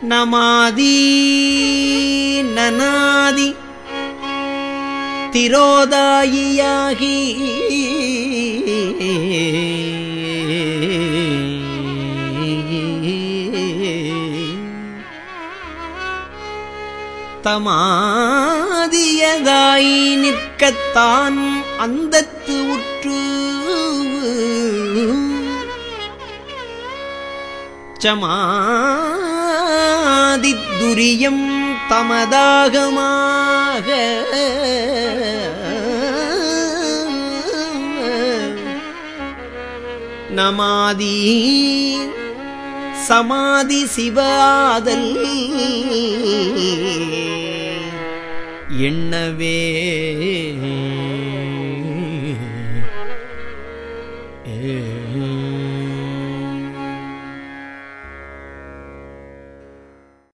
நமாதி நனாதி திரோதாயியாகி. தமாதியதாய் நிற்கத்தான் அந்தத்து உற்று. சமா துரியம் தமதாகமாக. நமாதி சமாதி சிவாதல் எண்ணவே ஏ